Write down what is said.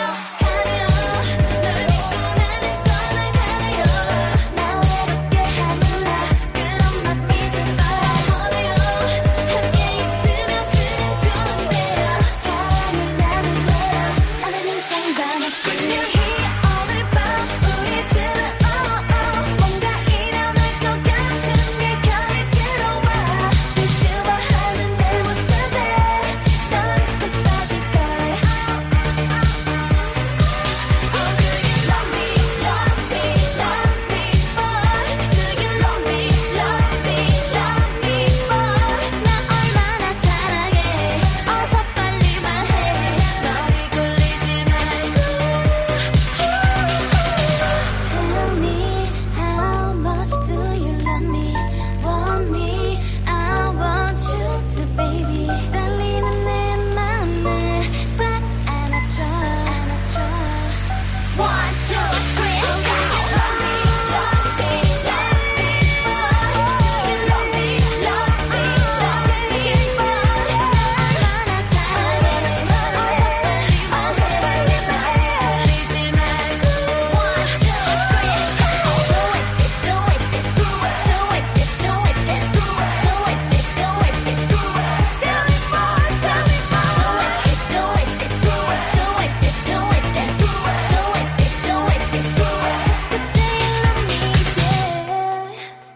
now.